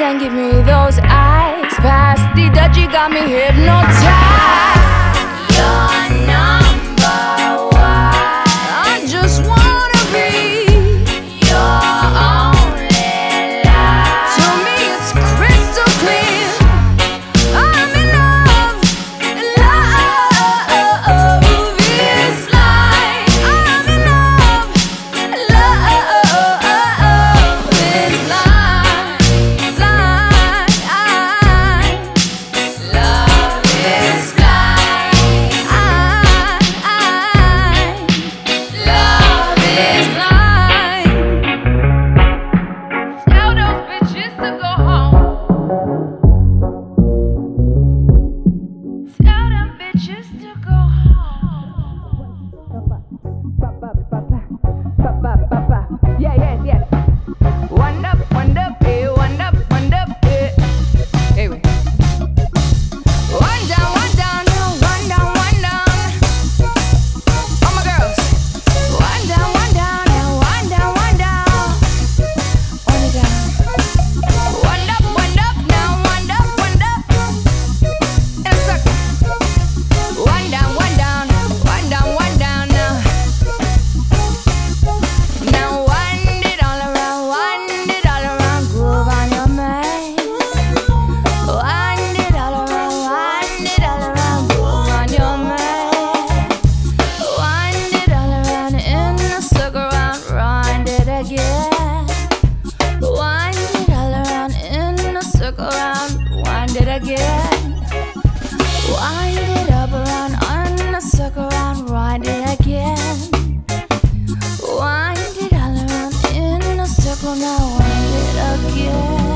and give me those eyes. Past the dodgy got me hypnotized. Wind it up around a circle around, wind it again. Wind it all around in a circle wind it again.